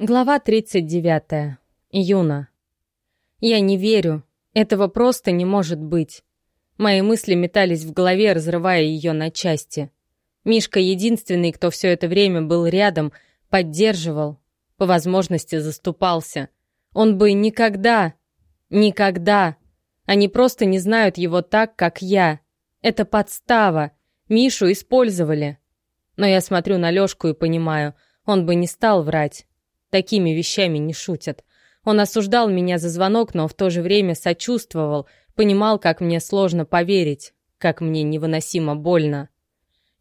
Глава 39. Юна. Я не верю. Этого просто не может быть. Мои мысли метались в голове, разрывая ее на части. Мишка единственный, кто все это время был рядом, поддерживал, по возможности заступался. Он бы никогда, никогда. Они просто не знают его так, как я. Это подстава. Мишу использовали. Но я смотрю на Лёшку и понимаю, он бы не стал врать. Такими вещами не шутят. Он осуждал меня за звонок, но в то же время сочувствовал, понимал, как мне сложно поверить, как мне невыносимо больно.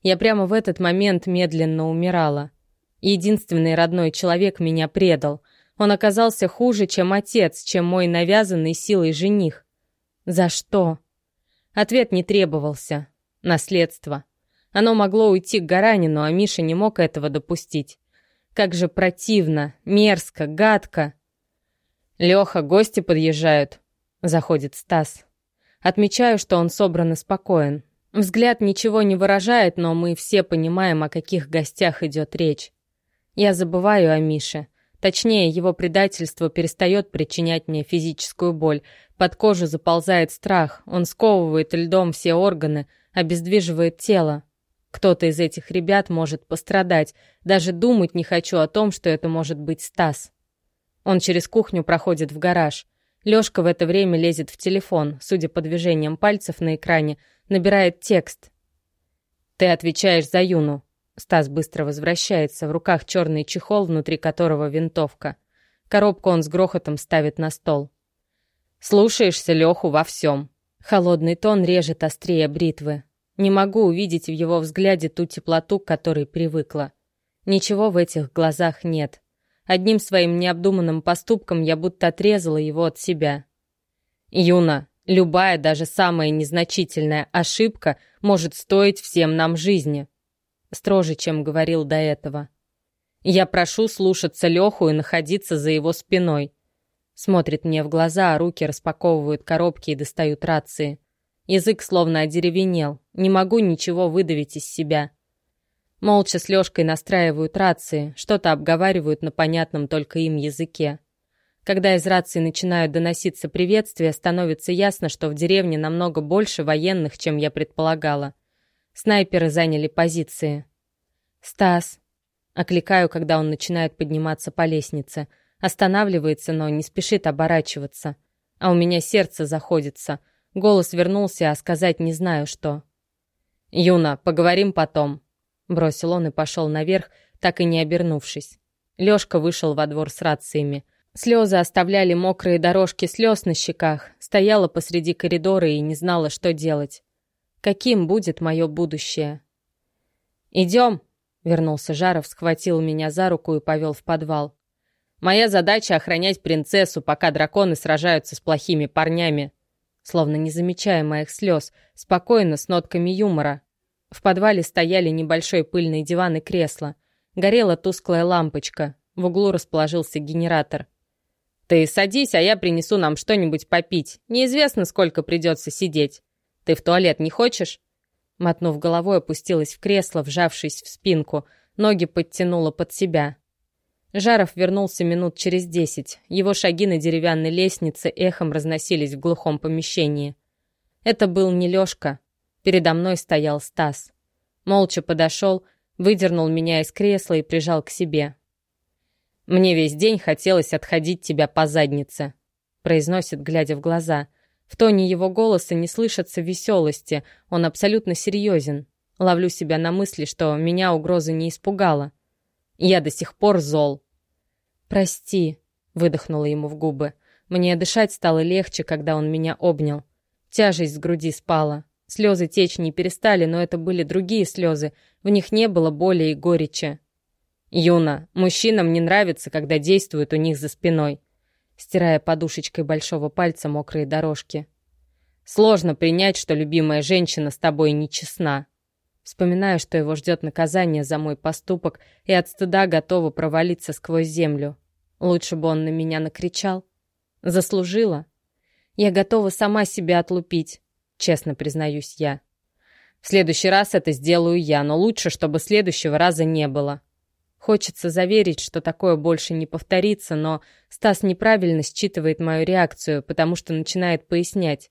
Я прямо в этот момент медленно умирала. Единственный родной человек меня предал. Он оказался хуже, чем отец, чем мой навязанный силой жених. За что? Ответ не требовался. Наследство. Оно могло уйти к Гаранину, а Миша не мог этого допустить. Как же противно, мерзко, гадко. Леха, гости подъезжают. Заходит Стас. Отмечаю, что он собран и спокоен. Взгляд ничего не выражает, но мы все понимаем, о каких гостях идет речь. Я забываю о Мише. Точнее, его предательство перестает причинять мне физическую боль. Под кожу заползает страх, он сковывает льдом все органы, обездвиживает тело. Кто-то из этих ребят может пострадать. Даже думать не хочу о том, что это может быть Стас. Он через кухню проходит в гараж. Лёшка в это время лезет в телефон, судя по движениям пальцев на экране, набирает текст. «Ты отвечаешь за Юну». Стас быстро возвращается, в руках черный чехол, внутри которого винтовка. Коробку он с грохотом ставит на стол. «Слушаешься Лёху во всем». Холодный тон режет острее бритвы. Не могу увидеть в его взгляде ту теплоту, к которой привыкла. Ничего в этих глазах нет. Одним своим необдуманным поступком я будто отрезала его от себя. «Юна, любая, даже самая незначительная ошибка может стоить всем нам жизни», строже, чем говорил до этого. «Я прошу слушаться Леху и находиться за его спиной». Смотрит мне в глаза, а руки распаковывают коробки и достают рации. Язык словно одеревенел. Не могу ничего выдавить из себя. Молча с Лёшкой настраивают рации, что-то обговаривают на понятном только им языке. Когда из рации начинают доноситься приветствия, становится ясно, что в деревне намного больше военных, чем я предполагала. Снайперы заняли позиции. «Стас!» Окликаю, когда он начинает подниматься по лестнице. Останавливается, но не спешит оборачиваться. А у меня сердце заходится — Голос вернулся, а сказать не знаю что. «Юна, поговорим потом», — бросил он и пошел наверх, так и не обернувшись. Лёшка вышел во двор с рациями. Слезы оставляли мокрые дорожки слез на щеках, стояла посреди коридора и не знала, что делать. Каким будет мое будущее? «Идем», — вернулся Жаров, схватил меня за руку и повел в подвал. «Моя задача — охранять принцессу, пока драконы сражаются с плохими парнями словно не замечая моих слез, спокойно, с нотками юмора. В подвале стояли небольшой пыльный диван и кресло. Горела тусклая лампочка. В углу расположился генератор. «Ты садись, а я принесу нам что-нибудь попить. Неизвестно, сколько придется сидеть. Ты в туалет не хочешь?» Мотнув головой, опустилась в кресло, вжавшись в спинку. Ноги подтянула под себя. Жаров вернулся минут через десять. Его шаги на деревянной лестнице эхом разносились в глухом помещении. Это был не Лёшка. Передо мной стоял Стас. Молча подошел, выдернул меня из кресла и прижал к себе. «Мне весь день хотелось отходить тебя по заднице», произносит, глядя в глаза. В тоне его голоса не слышатся веселости, он абсолютно серьезен. Ловлю себя на мысли, что меня угроза не испугала. Я до сих пор зол. «Прости», — выдохнула ему в губы. Мне дышать стало легче, когда он меня обнял. Тяжесть с груди спала. Слезы течь не перестали, но это были другие слезы. В них не было боли и горечи. «Юна, мужчинам не нравится, когда действуют у них за спиной», стирая подушечкой большого пальца мокрые дорожки. «Сложно принять, что любимая женщина с тобой нечестна. Вспоминаю, что его ждет наказание за мой поступок, и от стыда готова провалиться сквозь землю. Лучше бы он на меня накричал. Заслужила. Я готова сама себя отлупить, честно признаюсь я. В следующий раз это сделаю я, но лучше, чтобы следующего раза не было. Хочется заверить, что такое больше не повторится, но Стас неправильно считывает мою реакцию, потому что начинает пояснять.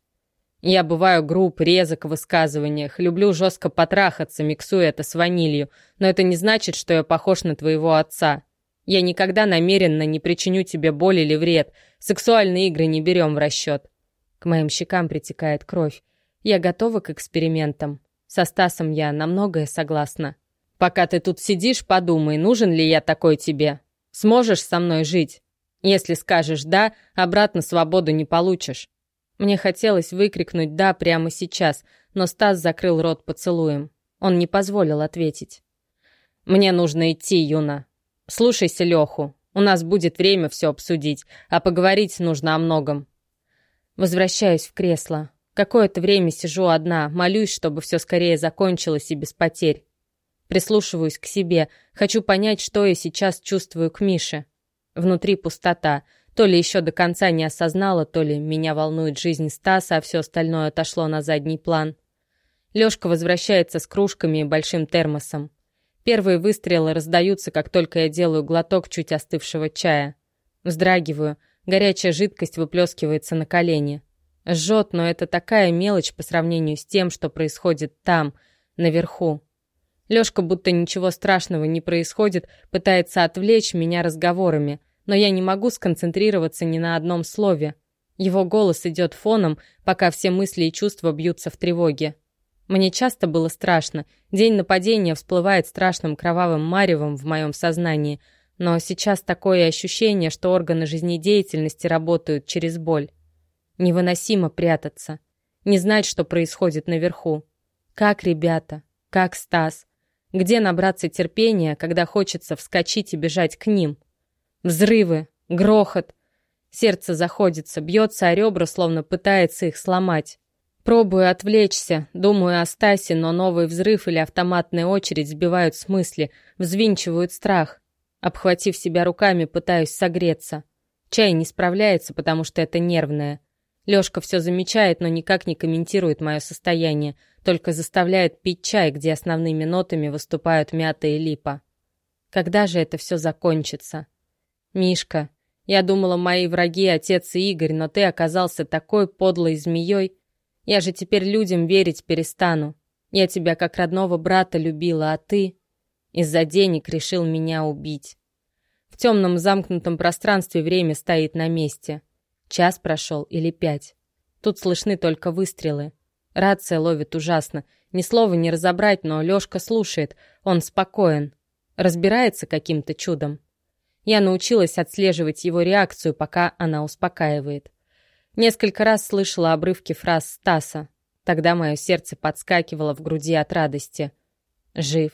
Я бываю груб, резок в высказываниях, люблю жестко потрахаться, миксуя это с ванилью, но это не значит, что я похож на твоего отца. Я никогда намеренно не причиню тебе боль или вред, сексуальные игры не берем в расчет. К моим щекам притекает кровь. Я готова к экспериментам. Со Стасом я на многое согласна. Пока ты тут сидишь, подумай, нужен ли я такой тебе. Сможешь со мной жить? Если скажешь «да», обратно свободу не получишь. Мне хотелось выкрикнуть «да» прямо сейчас, но Стас закрыл рот поцелуем. Он не позволил ответить. «Мне нужно идти, Юна. Слушайся Леху. У нас будет время все обсудить, а поговорить нужно о многом». Возвращаюсь в кресло. Какое-то время сижу одна, молюсь, чтобы все скорее закончилось и без потерь. Прислушиваюсь к себе, хочу понять, что я сейчас чувствую к Мише. Внутри пустота. То ли еще до конца не осознала, то ли меня волнует жизнь Стаса, а все остальное отошло на задний план. Лёшка возвращается с кружками и большим термосом. Первые выстрелы раздаются, как только я делаю глоток чуть остывшего чая. Вздрагиваю, горячая жидкость выплескивается на колени. Жжет, но это такая мелочь по сравнению с тем, что происходит там, наверху. Лёшка, будто ничего страшного не происходит, пытается отвлечь меня разговорами, но я не могу сконцентрироваться ни на одном слове. Его голос идет фоном, пока все мысли и чувства бьются в тревоге. Мне часто было страшно. День нападения всплывает страшным кровавым маревом в моем сознании, но сейчас такое ощущение, что органы жизнедеятельности работают через боль. Невыносимо прятаться, не знать, что происходит наверху. Как ребята, как Стас, где набраться терпения, когда хочется вскочить и бежать к ним? Взрывы, грохот. Сердце заходится, бьется о ребра, словно пытается их сломать. Пробую отвлечься, думаю о Стасе, но новый взрыв или автоматная очередь сбивают с мысли, взвинчивают страх. Обхватив себя руками, пытаюсь согреться. Чай не справляется, потому что это нервное. Лёшка все замечает, но никак не комментирует мое состояние, только заставляет пить чай, где основными нотами выступают мята и липа. Когда же это все закончится? Мишка, я думала, мои враги — отец и Игорь, но ты оказался такой подлой змеей. Я же теперь людям верить перестану. Я тебя как родного брата любила, а ты из-за денег решил меня убить. В темном замкнутом пространстве время стоит на месте. Час прошел или пять. Тут слышны только выстрелы. Рация ловит ужасно. Ни слова не разобрать, но Лёшка слушает. Он спокоен. Разбирается каким-то чудом. Я научилась отслеживать его реакцию, пока она успокаивает. Несколько раз слышала обрывки фраз Стаса. Тогда мое сердце подскакивало в груди от радости. Жив.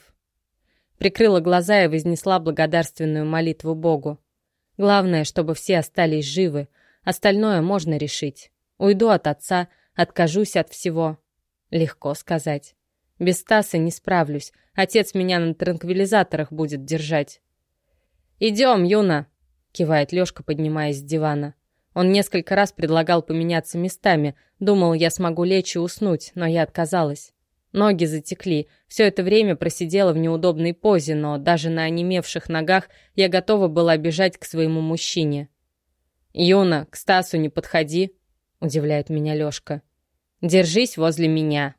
Прикрыла глаза и вознесла благодарственную молитву Богу. Главное, чтобы все остались живы. Остальное можно решить. Уйду от отца, Откажусь от всего. Легко сказать. Без Стаса не справлюсь. Отец меня на транквилизаторах будет держать. «Идем, Юна!» — кивает Лёшка, поднимаясь с дивана. Он несколько раз предлагал поменяться местами. Думал, я смогу лечь и уснуть, но я отказалась. Ноги затекли. Все это время просидела в неудобной позе, но даже на онемевших ногах я готова была бежать к своему мужчине. «Юна, к Стасу не подходи», удивляет меня Лёшка. «Держись возле меня»,